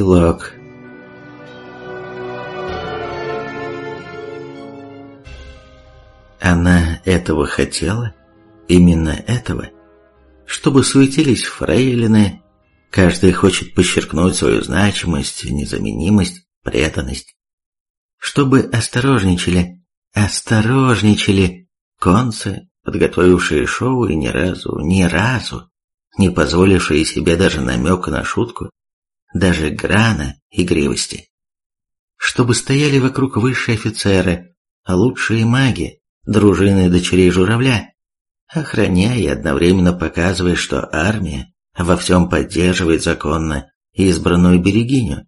Эпилог Она этого хотела? Именно этого? Чтобы суетились фрейлины, каждый хочет подчеркнуть свою значимость, незаменимость, преданность. Чтобы осторожничали, осторожничали концы, подготовившие шоу и ни разу, ни разу не позволившие себе даже намека на шутку, даже грана игривости. Чтобы стояли вокруг высшие офицеры, лучшие маги, дружины дочерей журавля, охраняя и одновременно показывая, что армия во всем поддерживает законно избранную берегиню.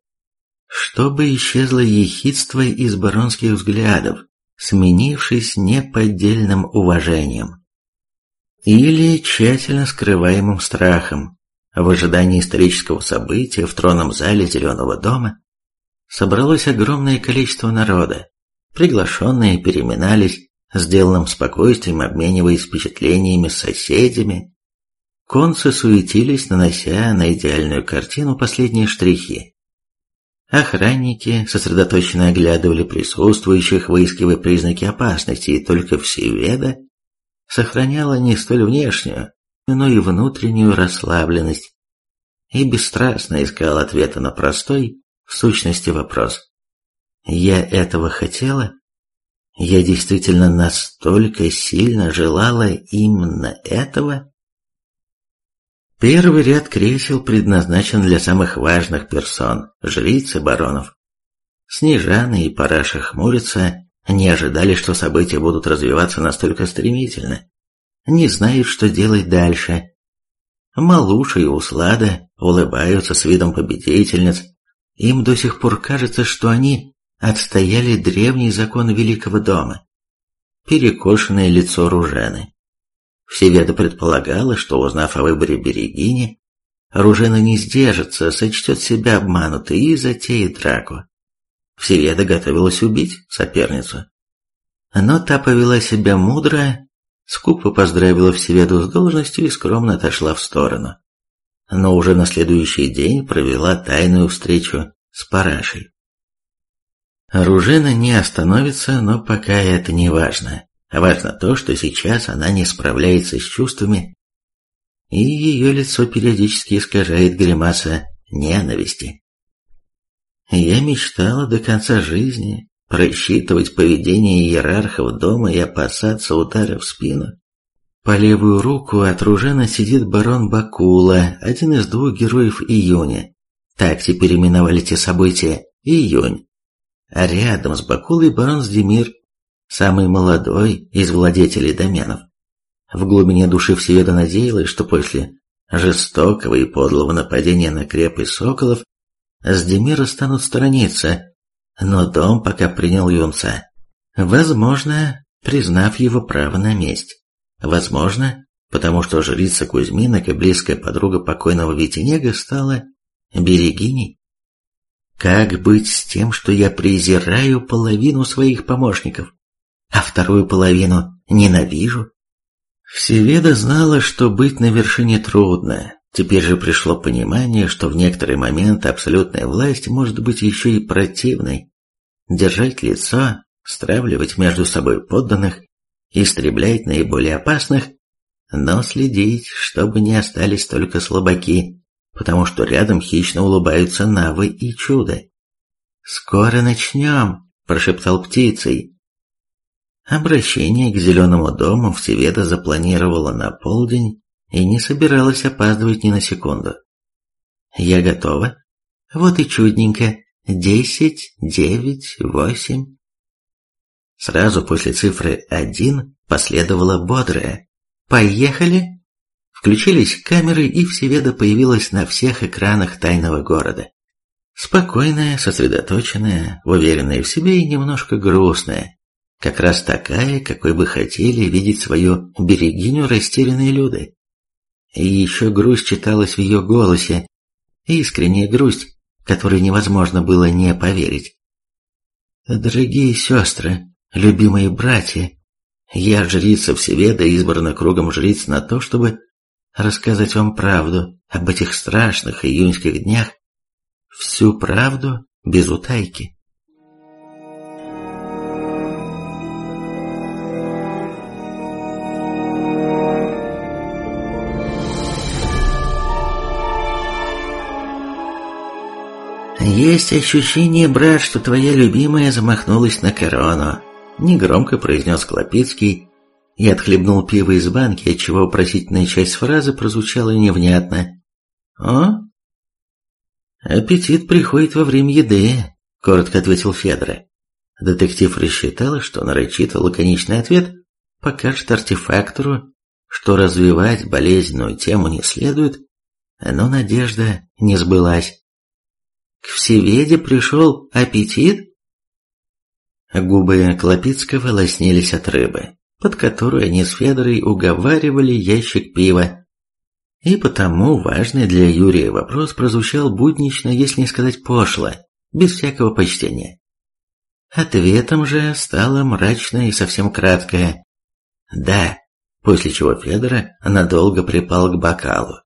Чтобы исчезло ехидство из баронских взглядов, сменившись неподдельным уважением. Или тщательно скрываемым страхом, в ожидании исторического события в тронном зале Зеленого дома собралось огромное количество народа. Приглашенные переминались, сделанным спокойствием обмениваясь впечатлениями с соседями. Концы суетились, нанося на идеальную картину последние штрихи. Охранники сосредоточенно оглядывали присутствующих, выискивая признаки опасности, и только Всеведа сохраняла не столь внешнюю, но и внутреннюю расслабленность, и бесстрастно искал ответа на простой, в сущности, вопрос. Я этого хотела? Я действительно настолько сильно желала именно этого? Первый ряд кресел предназначен для самых важных персон, жриц и баронов. Снежана и Параша хмурятся, не ожидали, что события будут развиваться настолько стремительно не знают, что делать дальше. Малуша и Услада улыбаются с видом победительниц. Им до сих пор кажется, что они отстояли древний закон Великого дома. Перекошенное лицо Ружены. Всеведа предполагала, что, узнав о выборе Берегини, Ружена не сдержится, сочтет себя обманутой и затеет драку. Всеведа готовилась убить соперницу. Но та повела себя мудро Скупо поздравила Всеведу с должностью и скромно отошла в сторону. Но уже на следующий день провела тайную встречу с Парашей. Оружена не остановится, но пока это не важно. Важно то, что сейчас она не справляется с чувствами, и ее лицо периодически искажает гримаса ненависти. Я мечтала до конца жизни просчитывать поведение иерархов дома и опасаться удара в спину. По левую руку от Ружена сидит барон Бакула, один из двух героев Июня. Так теперь именовали те события Июнь. А рядом с Бакулой барон Сдемир, самый молодой из владетелей доменов. В глубине души Всеведа надеялась, что после жестокого и подлого нападения на крепость Соколов Сдемира станут сторониться, но дом пока принял юнца. Возможно, признав его право на месть. Возможно, потому что жрица Кузьминок и близкая подруга покойного Витинега стала берегиней. Как быть с тем, что я презираю половину своих помощников, а вторую половину ненавижу? Всеведа знала, что быть на вершине трудно. Теперь же пришло понимание, что в некоторые моменты абсолютная власть может быть еще и противной держать лицо, стравливать между собой подданных, истреблять наиболее опасных, но следить, чтобы не остались только слабаки, потому что рядом хищно улыбаются Навы и Чудо. «Скоро начнем», – прошептал птицей. Обращение к Зеленому дому Всеведа запланировала на полдень и не собиралась опаздывать ни на секунду. «Я готова?» «Вот и чудненько десять, девять, восемь. Сразу после цифры один последовало бодрое «Поехали!». Включились камеры, и Всеведа появилась на всех экранах тайного города. Спокойная, сосредоточенная, уверенная в себе и немножко грустная. Как раз такая, какой бы хотели видеть свою берегиню растерянные люди. И еще грусть читалась в ее голосе, искренняя грусть, которой невозможно было не поверить. «Дорогие сестры, любимые братья, я жрица Всеведа, избрана кругом жриц на то, чтобы рассказать вам правду об этих страшных июньских днях, всю правду без утайки. «Есть ощущение, брат, что твоя любимая замахнулась на корону», — негромко произнес Клопицкий и отхлебнул пиво из банки, отчего вопросительная часть фразы прозвучала невнятно. «О?» «Аппетит приходит во время еды», — коротко ответил Федора. Детектив рассчитал, что нарочито лаконичный ответ покажет артефактору, что развивать болезненную тему не следует, но надежда не сбылась. К всеведе пришел аппетит? Губы Клопицкого лоснились от рыбы, под которую они с Федорой уговаривали ящик пива. И потому важный для Юрия вопрос прозвучал буднично, если не сказать пошло, без всякого почтения. Ответом же стало мрачное и совсем краткое «да», после чего Федора надолго припал к бокалу.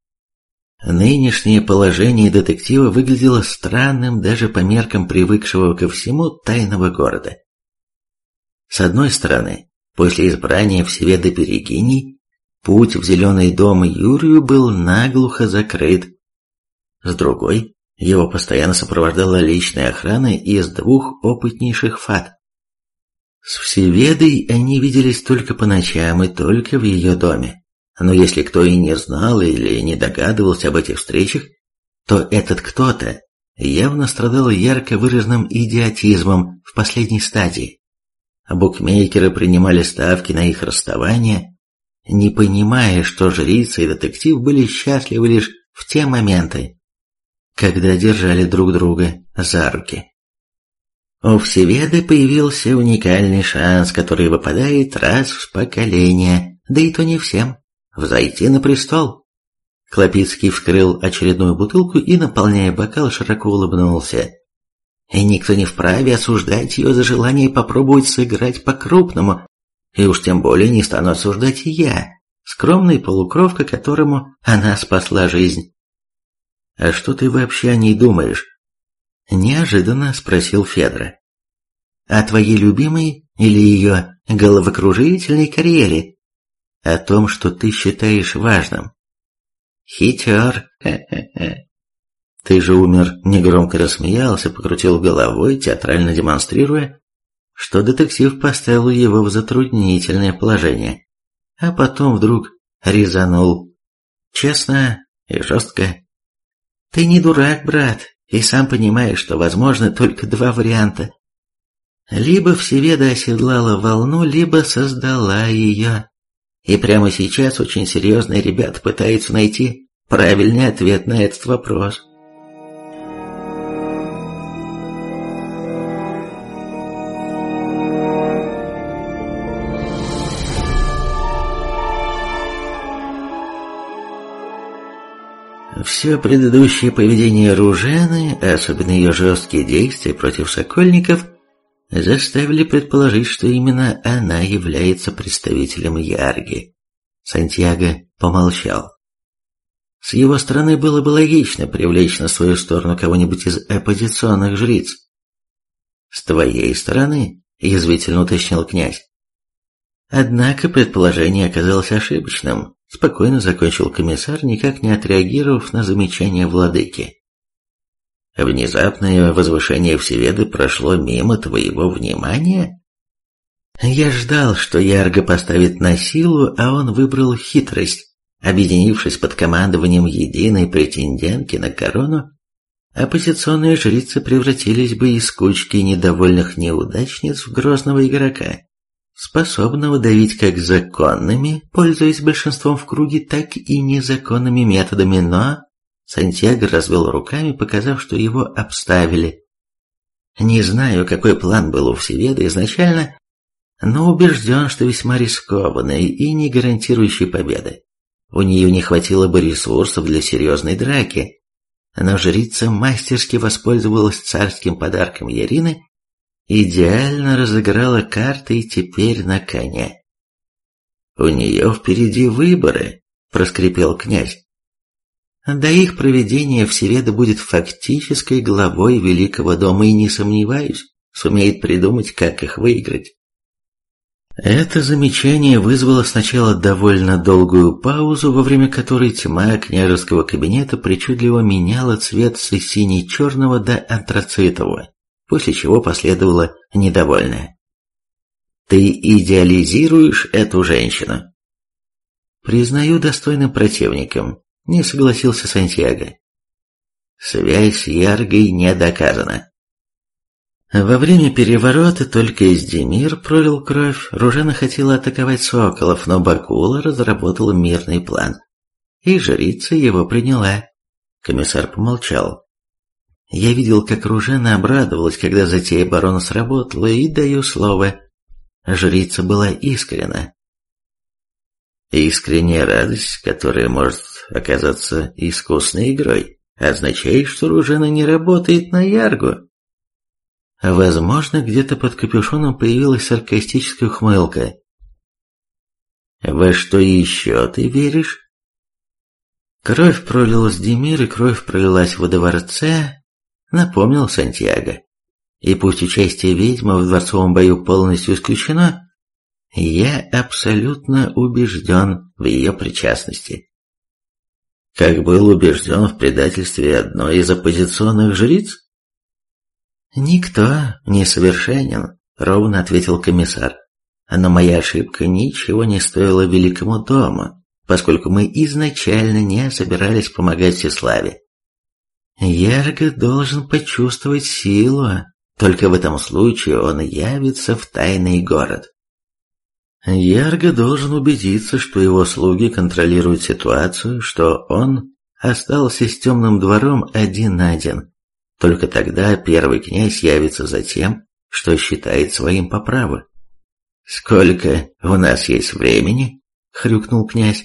Нынешнее положение детектива выглядело странным даже по меркам привыкшего ко всему тайного города. С одной стороны, после избрания Всеведа Перегиний, путь в Зеленый дом Юрию был наглухо закрыт. С другой, его постоянно сопровождала личная охрана из двух опытнейших фат. С Всеведой они виделись только по ночам и только в ее доме. Но если кто и не знал или не догадывался об этих встречах, то этот кто-то явно страдал ярко выраженным идиотизмом в последней стадии. Букмекеры принимали ставки на их расставание, не понимая, что жрица и детектив были счастливы лишь в те моменты, когда держали друг друга за руки. У Всеведы появился уникальный шанс, который выпадает раз в поколение, да и то не всем взойти на престол. Клопицкий вскрыл очередную бутылку и, наполняя бокал, широко улыбнулся. И никто не вправе осуждать ее за желание попробовать сыграть по-крупному, и уж тем более не стану осуждать я, скромный полукровка, которому она спасла жизнь. «А что ты вообще о ней думаешь?» Неожиданно спросил Федора. «О твоей любимой или ее головокружительной карьере?» О том, что ты считаешь важным. Хитер, Ты же умер, негромко рассмеялся, покрутил головой, театрально демонстрируя, что детектив поставил его в затруднительное положение, а потом вдруг резанул. Честно и жестко. Ты не дурак, брат, и сам понимаешь, что возможны только два варианта. Либо Всеведа оседлала волну, либо создала ее. И прямо сейчас очень серьезные ребята пытаются найти правильный ответ на этот вопрос. Все предыдущее поведение Ружены, особенно ее жесткие действия против сокольников, заставили предположить, что именно она является представителем Ярги. Сантьяго помолчал. С его стороны было бы логично привлечь на свою сторону кого-нибудь из оппозиционных жриц. «С твоей стороны», — язвительно уточнил князь. Однако предположение оказалось ошибочным, спокойно закончил комиссар, никак не отреагировав на замечание владыки. Внезапное возвышение Всеведы прошло мимо твоего внимания? Я ждал, что Ярго поставит на силу, а он выбрал хитрость. Объединившись под командованием единой претендентки на корону, оппозиционные жрицы превратились бы из кучки недовольных неудачниц в грозного игрока, способного давить как законными, пользуясь большинством в круге, так и незаконными методами, но Сантьяго развел руками, показав, что его обставили. Не знаю, какой план был у Всеведа изначально, но убежден, что весьма рискованный и не гарантирующий победы. У нее не хватило бы ресурсов для серьезной драки, но жрица мастерски воспользовалась царским подарком Ярины, идеально разыграла карты и теперь на коне. «У нее впереди выборы», — проскрипел князь. До их проведения Всеведа будет фактической главой Великого дома и, не сомневаюсь, сумеет придумать, как их выиграть. Это замечание вызвало сначала довольно долгую паузу, во время которой тьма княжеского кабинета причудливо меняла цвет с сине-черного до антрацитового, после чего последовало недовольное. «Ты идеализируешь эту женщину?» «Признаю достойным противником», — не согласился Сантьяго. «Связь с Яргой не доказана. Во время переворота только Издемир пролил кровь, Ружена хотела атаковать соколов, но Бакула разработал мирный план. И жрица его приняла. Комиссар помолчал. Я видел, как Ружена обрадовалась, когда затея барона сработала, и даю слово. Жрица была искренна. Искренняя радость, которая может оказаться искусной игрой, означает, что Ружена не работает на Яргу. Возможно, где-то под капюшоном появилась саркастическая ухмылка. «Во что еще ты веришь?» Кровь пролилась Демир, и кровь пролилась в водоворце, напомнил Сантьяго. И пусть участие ведьмы в дворцовом бою полностью исключено, я абсолютно убежден в ее причастности. Как был убежден в предательстве одной из оппозиционных жриц? «Никто не совершенен», — ровно ответил комиссар. «Но моя ошибка ничего не стоила великому дому, поскольку мы изначально не собирались помогать Сеславе. Ярго должен почувствовать силу, только в этом случае он явится в тайный город. Ярго должен убедиться, что его слуги контролируют ситуацию, что он остался с темным двором один на один. Только тогда первый князь явится за тем, что считает своим по праву. «Сколько у нас есть времени?» — хрюкнул князь.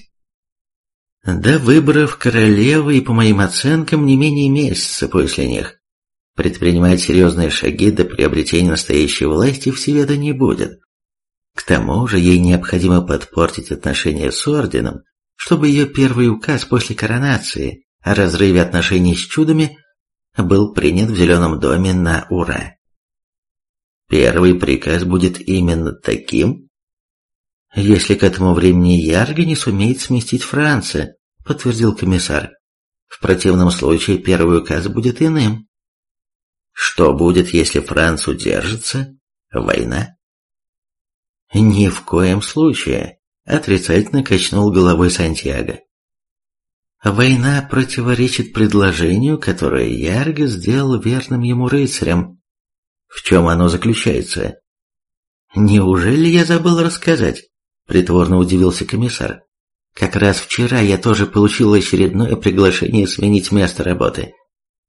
«До выборов королевы и, по моим оценкам, не менее месяца после них. Предпринимать серьезные шаги до приобретения настоящей власти Всеведа не будет. К тому же ей необходимо подпортить отношения с орденом, чтобы ее первый указ после коронации о разрыве отношений с чудами был принят в Зеленом доме на ура. Первый приказ будет именно таким, если к этому времени Ярго не сумеет сместить Франца, подтвердил комиссар. В противном случае первый указ будет иным. Что будет, если Франц удержится? Война? Ни в коем случае, отрицательно качнул головой Сантьяго. Война противоречит предложению, которое Ярго сделал верным ему рыцарям. В чем оно заключается? Неужели я забыл рассказать? Притворно удивился комиссар. Как раз вчера я тоже получил очередное приглашение сменить место работы.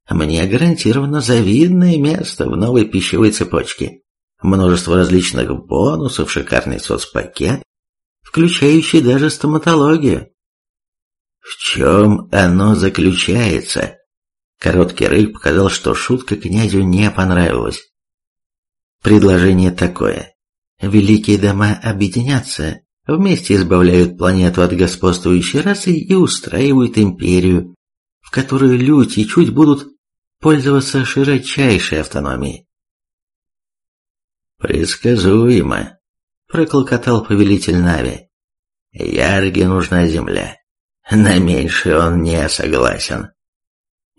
Мне гарантировано завидное место в новой пищевой цепочке. Множество различных бонусов, шикарный соцпакет, включающий даже стоматологию. В чем оно заключается? Короткий рык показал, что шутка князю не понравилась. Предложение такое. Великие дома объединятся, вместе избавляют планету от господствующей расы и устраивают империю, в которой люди чуть будут пользоваться широчайшей автономией. «Предсказуемо», — проклокотал повелитель Нави. «Ярге нужна земля. На меньшее он не согласен.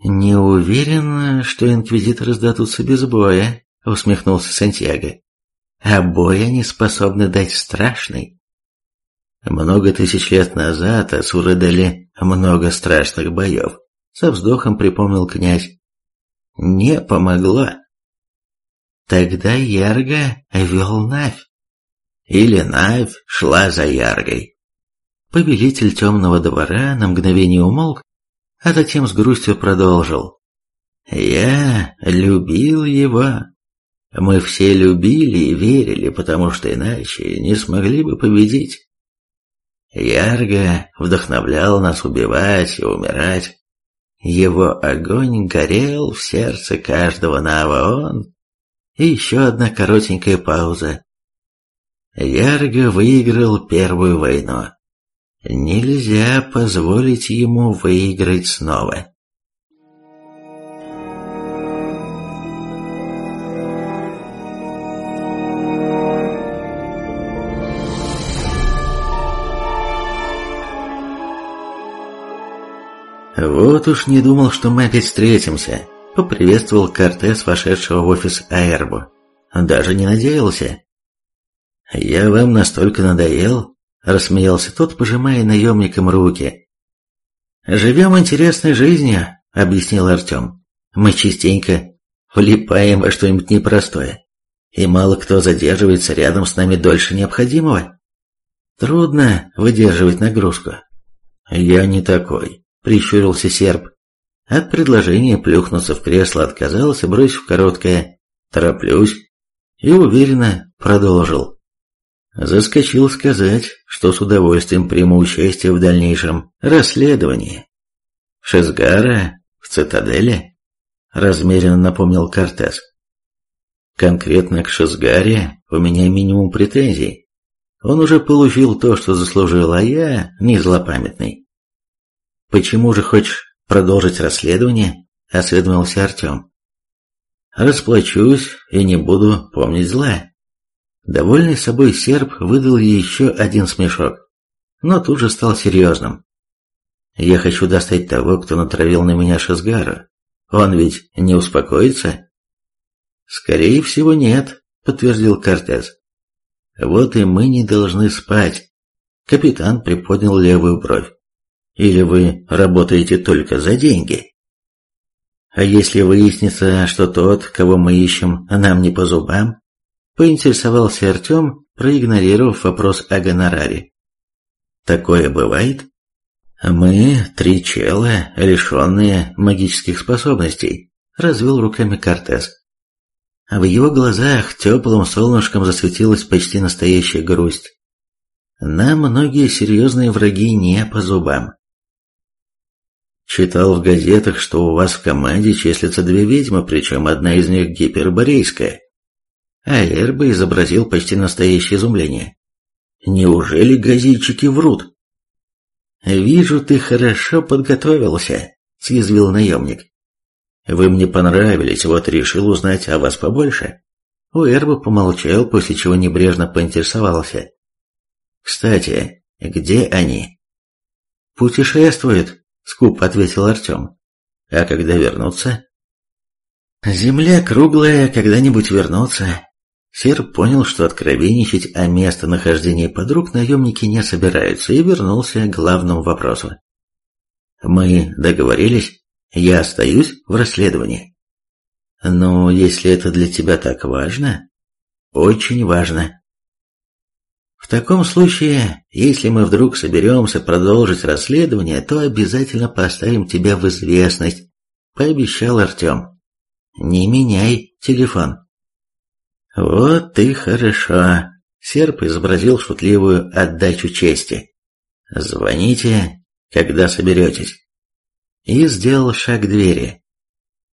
«Не уверен, что инквизиторы сдадутся без боя», — усмехнулся Сантьяго. «А бой они способны дать страшный». Много тысяч лет назад асуры дали много страшных боев, со вздохом припомнил князь. Не помогло. Тогда Ярга вел Навь. Или Навь шла за Яргой. Повелитель темного двора на мгновение умолк, а затем с грустью продолжил. «Я любил его. Мы все любили и верили, потому что иначе не смогли бы победить. Ярго вдохновлял нас убивать и умирать. Его огонь горел в сердце каждого Наваон. И еще одна коротенькая пауза. Ярго выиграл первую войну. Нельзя позволить ему выиграть снова. «Вот уж не думал, что мы опять встретимся», — поприветствовал Кортес, вошедшего в офис Аэрбу. «Даже не надеялся». «Я вам настолько надоел?» — рассмеялся тот, пожимая наемникам руки. «Живем интересной жизнью», — объяснил Артем. «Мы частенько влипаем во что-нибудь непростое, и мало кто задерживается рядом с нами дольше необходимого. Трудно выдерживать нагрузку». «Я не такой», прищурился серп. От предложения плюхнуться в кресло отказался, бросив короткое «тороплюсь» и уверенно продолжил. Заскочил сказать, что с удовольствием приму участие в дальнейшем расследовании. Шезгара в цитадели? Размеренно напомнил Кортес. Конкретно к Шезгаре у меня минимум претензий. Он уже получил то, что заслужил, а я не злопамятный. «Почему же хочешь продолжить расследование?» – осведомился Артем. «Расплачусь и не буду помнить зла». Довольный собой серб выдал еще один смешок, но тут же стал серьезным. «Я хочу достать того, кто натравил на меня Шизгару. Он ведь не успокоится?» «Скорее всего, нет», — подтвердил Кортес. «Вот и мы не должны спать». Капитан приподнял левую бровь. Или вы работаете только за деньги? А если выяснится, что тот, кого мы ищем, нам не по зубам? Поинтересовался Артем, проигнорировав вопрос о гонораре. Такое бывает? Мы три чела, лишенные магических способностей, развел руками Кортес. В его глазах теплым солнышком засветилась почти настоящая грусть. Нам многие серьезные враги не по зубам. Читал в газетах, что у вас в команде числятся две ведьмы, причем одна из них гиперборейская. А Эрба изобразил почти настоящее изумление. Неужели газетчики врут? «Вижу, ты хорошо подготовился», — съязвил наемник. «Вы мне понравились, вот решил узнать о вас побольше». Уэрба помолчал, после чего небрежно поинтересовался. «Кстати, где они?» «Путешествуют», скупо ответил Артем. А когда вернутся? Земля круглая, когда-нибудь вернутся. Серб понял, что откровенничать о местонахождении подруг наемники не собираются, и вернулся к главному вопросу. «Мы договорились? Я остаюсь в расследовании». «Ну, если это для тебя так важно...» «Очень важно. В таком случае, если мы вдруг соберемся продолжить расследование, то обязательно поставим тебя в известность, пообещал Артем. Не меняй телефон. Вот ты хорошо. Серп изобразил шутливую отдачу чести. Звоните, когда соберетесь. И сделал шаг к двери.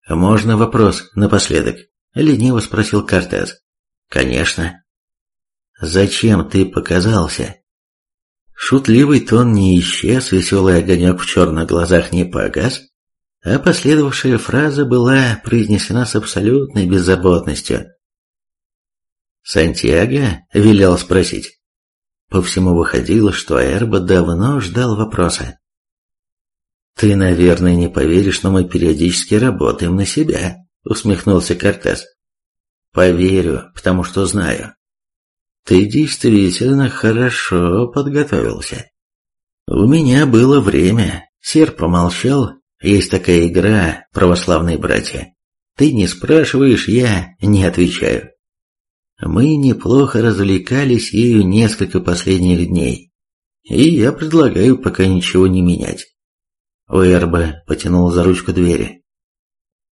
«Можно вопрос напоследок?» — лениво спросил Кортес. «Конечно». Зачем ты показался?» Шутливый тон не исчез, веселый огонек в черных глазах не погас, а последовавшая фраза была произнесена с абсолютной беззаботностью. «Сантьяго?» — велел спросить. По всему выходило, что Эрба давно ждал вопроса. «Ты, наверное, не поверишь, но мы периодически работаем на себя», — усмехнулся Кортес. «Поверю, потому что знаю. Ты действительно хорошо подготовился. У меня было время. Сер помолчал. Есть такая игра, православные братья. Ты не спрашиваешь, я не отвечаю. Мы неплохо развлекались ею несколько последних дней. И я предлагаю пока ничего не менять. Уэрба потянул за ручку двери.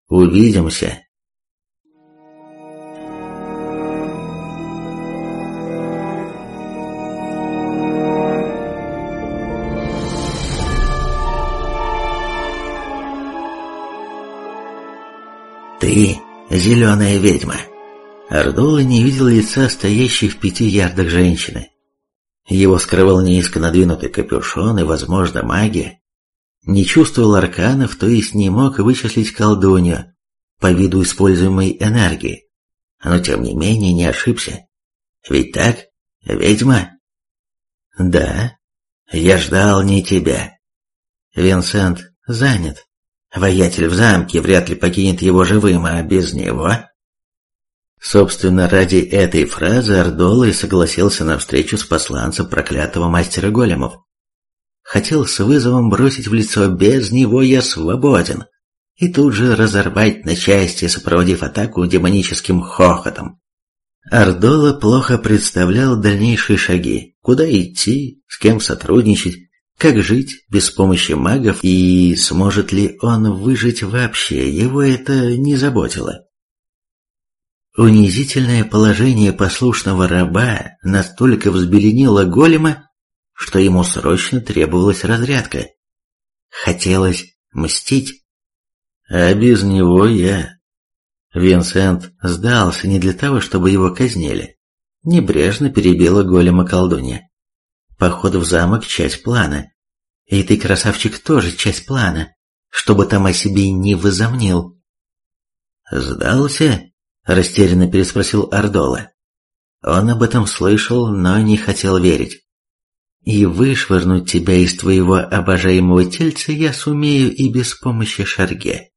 «Увидимся!» «Ты зеленая ведьма!» Ардола не видел лица стоящей в пяти ярдах женщины. Его скрывал низко надвинутый капюшон и, возможно, магия. Не чувствовал арканов, то есть не мог вычислить колдунью по виду используемой энергии. Но, тем не менее, не ошибся. Ведь так, ведьма? Да, я ждал не тебя. Винсент занят. Воятель в замке вряд ли покинет его живым, а без него... Собственно, ради этой фразы Ардола и согласился на встречу с посланцем проклятого мастера големов. Хотел с вызовом бросить в лицо «без него я свободен» и тут же разорвать на части, сопроводив атаку демоническим хохотом. Ардола плохо представлял дальнейшие шаги, куда идти, с кем сотрудничать, как жить без помощи магов и сможет ли он выжить вообще, его это не заботило. Унизительное положение послушного раба настолько взбеленило голема, что ему срочно требовалась разрядка. Хотелось мстить. А без него я... Винсент сдался не для того, чтобы его казнили. Небрежно перебила голема колдунья. Поход в замок – часть плана. И ты, красавчик, тоже часть плана, чтобы там о себе не возомнил. «Сдался?» – растерянно переспросил Ардола. Он об этом слышал, но не хотел верить. «И вышвырнуть тебя из твоего обожаемого тельца я сумею и без помощи Шарге».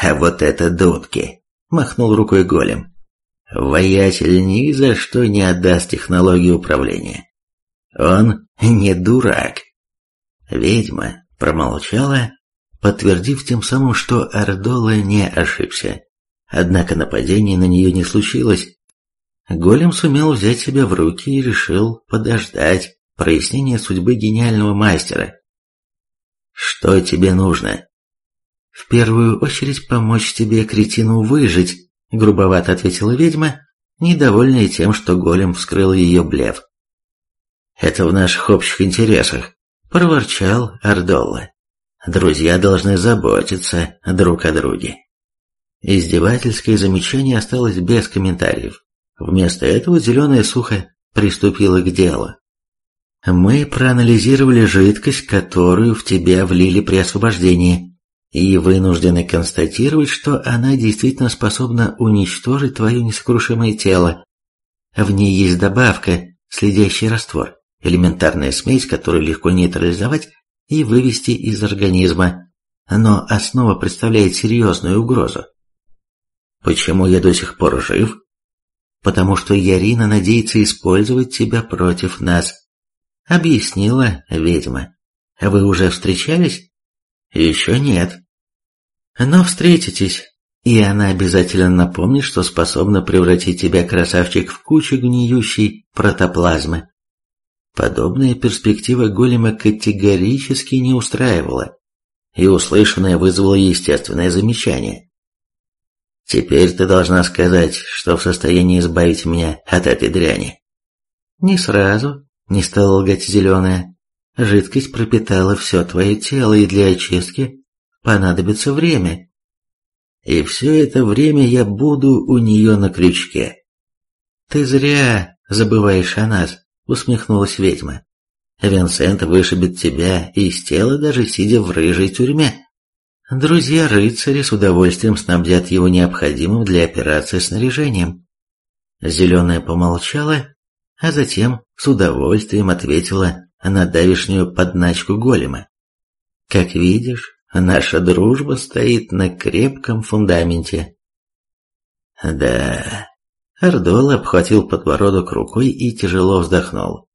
«А вот это дудки!» – махнул рукой голем. «Воятель ни за что не отдаст технологии управления. Он не дурак. Ведьма промолчала, подтвердив тем самым, что Ардола не ошибся. Однако нападение на нее не случилось. Голем сумел взять себя в руки и решил подождать прояснения судьбы гениального мастера. «Что тебе нужно?» «В первую очередь помочь тебе, кретину, выжить», — грубовато ответила ведьма, недовольная тем, что голем вскрыл ее блеф. Это в наших общих интересах, проворчал Ардолла. Друзья должны заботиться друг о друге. Издевательское замечание осталось без комментариев. Вместо этого зеленая сухо приступила к делу. Мы проанализировали жидкость, которую в тебя влили при освобождении, и вынуждены констатировать, что она действительно способна уничтожить твое несокрушимое тело. В ней есть добавка, следящий раствор элементарная смесь, которую легко нейтрализовать и вывести из организма, но основа представляет серьезную угрозу. Почему я до сих пор жив? Потому что Ярина надеется использовать тебя против нас, объяснила ведьма. Вы уже встречались? Еще нет. Но встретитесь, и она обязательно напомнит, что способна превратить тебя, красавчик, в кучу гниющей протоплазмы. Подобная перспектива голема категорически не устраивала, и услышанное вызвало естественное замечание. «Теперь ты должна сказать, что в состоянии избавить меня от этой дряни». «Не сразу», — не стала лгать зеленая. «Жидкость пропитала все твое тело, и для очистки понадобится время. И все это время я буду у нее на крючке. Ты зря забываешь о нас» усмехнулась ведьма. Винсент вышибет тебя из тела, даже сидя в рыжей тюрьме. Друзья-рыцари с удовольствием снабдят его необходимым для операции снаряжением. Зеленая помолчала, а затем с удовольствием ответила на давишнюю подначку голема. «Как видишь, наша дружба стоит на крепком фундаменте». «Да, Ардол обхватил подбородок рукой и тяжело вздохнул.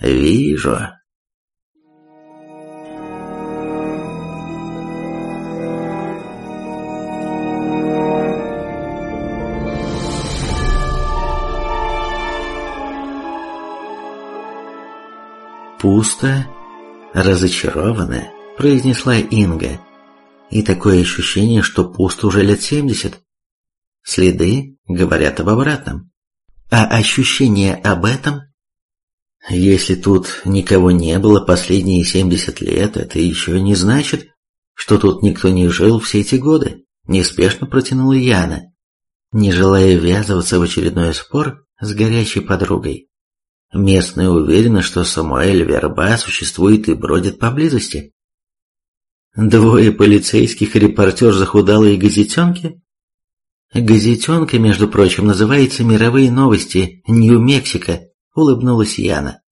«Вижу». Пусто, разочарованно, – произнесла Инга. «И такое ощущение, что пусто уже лет семьдесят. Следы говорят об обратном. А ощущение об этом? Если тут никого не было последние семьдесят лет, это еще не значит, что тут никто не жил все эти годы», – неспешно протянула Яна, не желая ввязываться в очередной спор с горячей подругой. Местные уверены, что Самуэль Верба существует и бродит поблизости. Двое полицейских и репортер захудалой газетенки? Газетенка, между прочим, называется «Мировые новости Нью-Мексико», улыбнулась Яна.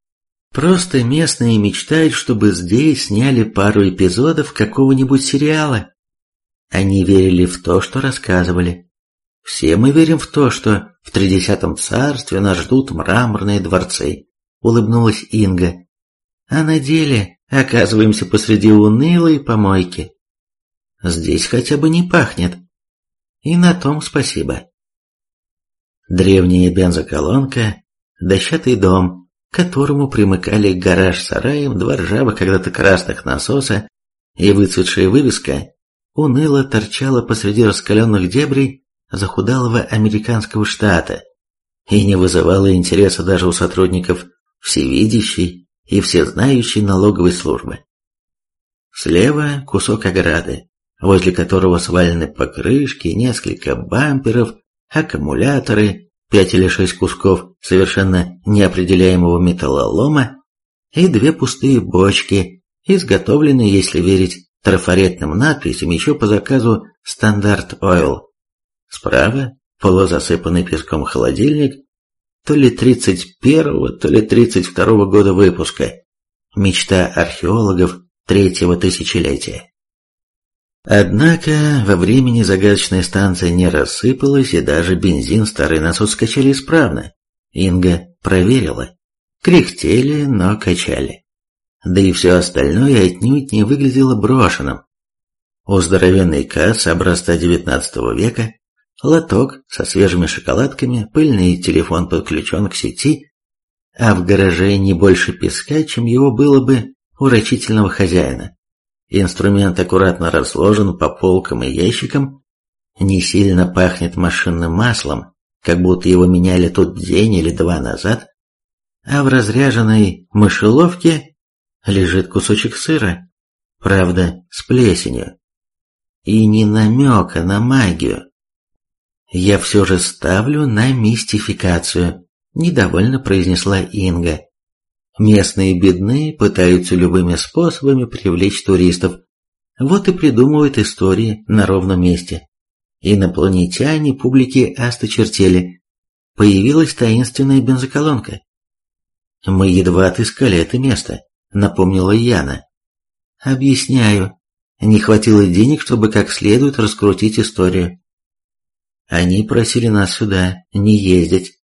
Просто местные мечтают, чтобы здесь сняли пару эпизодов какого-нибудь сериала. Они верили в то, что рассказывали. Все мы верим в то, что в тридесятом царстве нас ждут мраморные дворцы, улыбнулась Инга. А на деле оказываемся посреди унылой помойки. Здесь хотя бы не пахнет. И на том спасибо. Древняя бензоколонка, дощатый дом, к которому примыкали гараж с сараем, два ржавых когда-то красных насоса и выцветшая вывеска, уныло торчала посреди раскаленных дебрей захудалого американского штата и не вызывало интереса даже у сотрудников всевидящей и всезнающей налоговой службы. Слева кусок ограды, возле которого свалены покрышки, несколько бамперов, аккумуляторы, пять или шесть кусков совершенно неопределяемого металлолома и две пустые бочки, изготовленные, если верить трафаретным надписям, еще по заказу «Стандарт Ойл». Справа полузасыпанный песком холодильник, то ли 31-го, то ли 32-го года выпуска. Мечта археологов третьего тысячелетия. Однако во времени загадочная станция не рассыпалась, и даже бензин старый насос качали исправно. Инга проверила. Кряхтели, но качали. Да и все остальное отнюдь не выглядело брошенным. У здоровенной кассы образца XIX века лоток со свежими шоколадками, пыльный телефон подключен к сети, а в гараже не больше песка, чем его было бы у рачительного хозяина. Инструмент аккуратно разложен по полкам и ящикам, не сильно пахнет машинным маслом, как будто его меняли тут день или два назад, а в разряженной мышеловке лежит кусочек сыра, правда, с плесенью. И ни намека на магию. «Я все же ставлю на мистификацию», – недовольно произнесла Инга. «Местные бедные пытаются любыми способами привлечь туристов. Вот и придумывают истории на ровном месте. Инопланетяне публике осточертели. Появилась таинственная бензоколонка. «Мы едва отыскали это место», — напомнила Яна. «Объясняю. Не хватило денег, чтобы как следует раскрутить историю. Они просили нас сюда не ездить.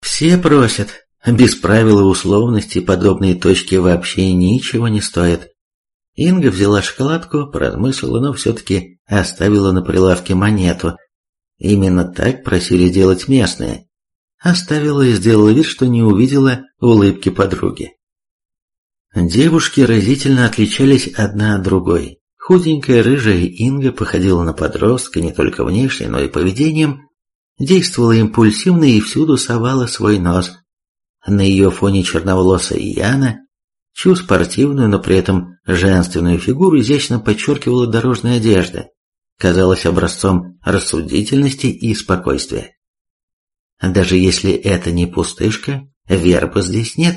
Все просят. Без правил и условностей подобные точки вообще ничего не стоят. Инга взяла шоколадку, поразмыслила, но все-таки оставила на прилавке монету. Именно так просили делать местные. Оставила и сделала вид, что не увидела улыбки подруги. Девушки разительно отличались одна от другой. Худенькая рыжая Инга походила на подростка не только внешне, но и поведением, действовала импульсивно и всюду совала свой нос. На ее фоне черноволосая Яна, чью спортивную, но при этом женственную фигуру изящно подчеркивала дорожная одежда, казалась образцом рассудительности и спокойствия. Даже если это не пустышка, верба здесь нет.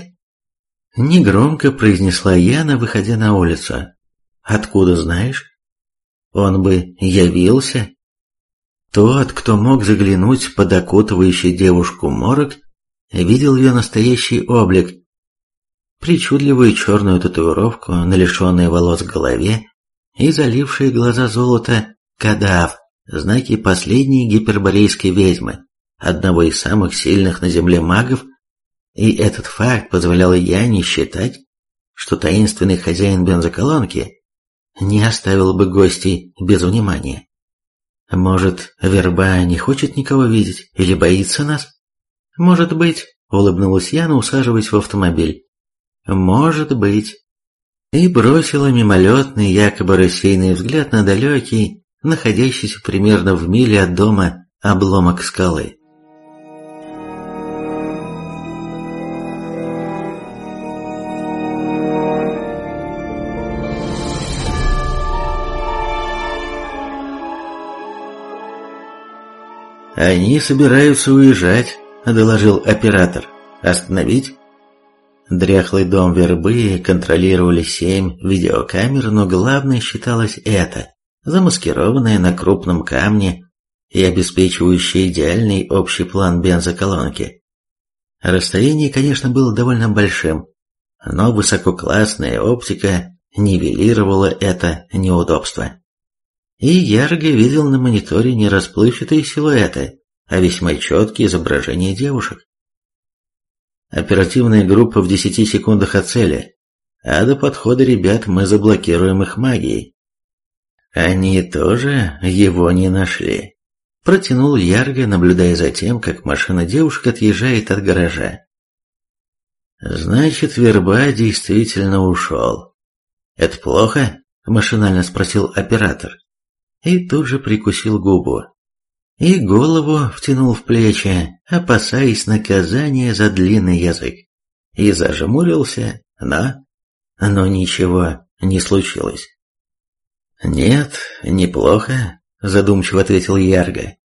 Негромко произнесла Яна, выходя на улицу. Откуда знаешь? Он бы явился. Тот, кто мог заглянуть под окутывающий девушку морок, видел ее настоящий облик. Причудливую черную татуировку на лишенной волос голове и залившие глаза золота кадав, знаки последней гиперборейской ведьмы, одного из самых сильных на земле магов, и этот факт позволял Яне считать, что таинственный хозяин бензоколонки не оставил бы гостей без внимания. Может, Верба не хочет никого видеть или боится нас? Может быть, улыбнулась Яна, усаживаясь в автомобиль. Может быть. и бросила мимолетный, якобы рассеянный взгляд на далекий, находящийся примерно в миле от дома, обломок скалы. «Они собираются уезжать», — доложил оператор. «Остановить?» Дряхлый дом вербы контролировали семь видеокамер, но главное считалось это, замаскированное на крупном камне и обеспечивающее идеальный общий план бензоколонки. Расстояние, конечно, было довольно большим, но высококлассная оптика нивелировала это неудобство. И Ярго видел на мониторе не расплывчатые силуэты, а весьма четкие изображения девушек. Оперативная группа в 10 секундах от цели, а до подхода ребят мы заблокируем их магией. Они тоже его не нашли. Протянул Ярго, наблюдая за тем, как машина девушек отъезжает от гаража. Значит, Верба действительно ушел. Это плохо? Машинально спросил оператор. И тут же прикусил губу и голову втянул в плечи, опасаясь наказания за длинный язык, и зажмурился, но... Но ничего не случилось. «Нет, неплохо», — задумчиво ответил Ярго.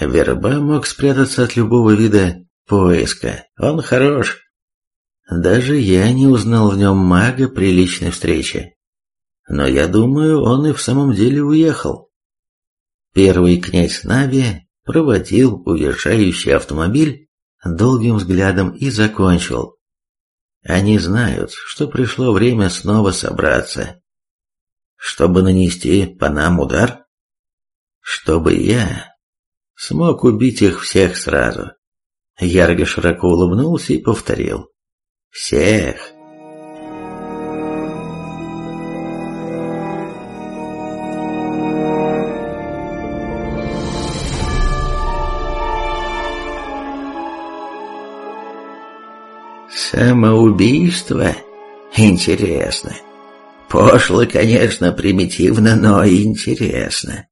Верба мог спрятаться от любого вида поиска, он хорош. Даже я не узнал в нем мага при личной встрече. Но я думаю, он и в самом деле уехал. Первый князь Нави проводил уезжающий автомобиль долгим взглядом и закончил. Они знают, что пришло время снова собраться. Чтобы нанести по нам удар? Чтобы я смог убить их всех сразу. Ярго широко улыбнулся и повторил. Всех. Самоубийство? Интересно. Пошло, конечно, примитивно, но интересно.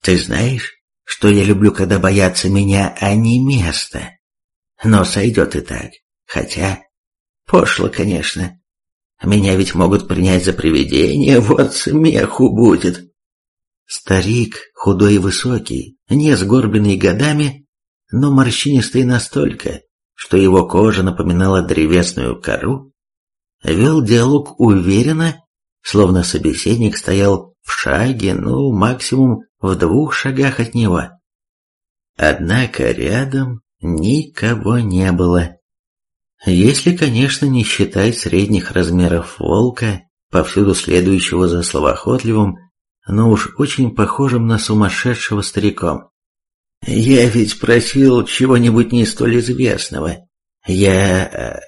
Ты знаешь, что я люблю, когда боятся меня, а не место? Но сойдет и так. Хотя, пошло, конечно. Меня ведь могут принять за привидение, вот смеху будет. Старик, худой и высокий, не сгорбленный годами, но морщинистый настолько, что его кожа напоминала древесную кору, вел диалог уверенно, словно собеседник стоял в шаге, ну, максимум в двух шагах от него. Однако рядом никого не было. Если, конечно, не считать средних размеров волка, повсюду следующего за словоохотливым, но уж очень похожим на сумасшедшего стариком. Я ведь просил чего-нибудь не столь известного. Я...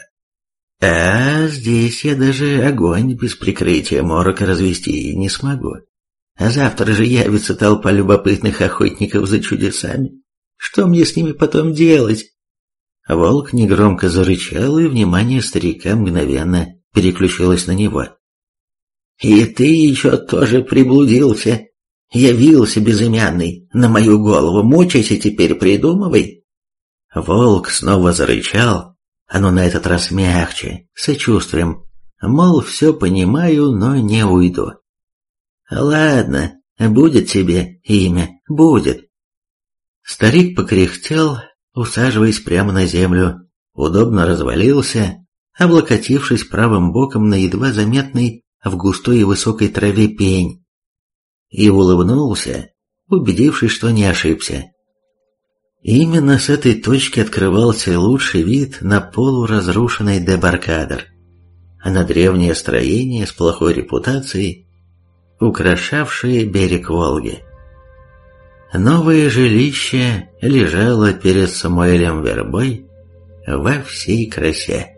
А здесь я даже огонь без прикрытия морока развести не смогу. А завтра же явится толпа любопытных охотников за чудесами. Что мне с ними потом делать? Волк негромко зарычал, и внимание старика мгновенно переключилось на него. «И ты еще тоже приблудился. Явился безымянный, на мою голову мучайся теперь, придумывай. Волк снова зарычал, оно на этот раз мягче, сочувствием, мол, все понимаю, но не уйду. Ладно, будет тебе имя, будет. Старик покряхтел, усаживаясь прямо на землю, удобно развалился, облокотившись правым боком на едва заметный в густой и высокой траве пень, и улыбнулся, убедившись, что не ошибся. Именно с этой точки открывался лучший вид на полуразрушенный дебаркадер, а на древнее строение с плохой репутацией, украшавшее берег Волги. Новое жилище лежало перед Самуэлем Вербой во всей красе.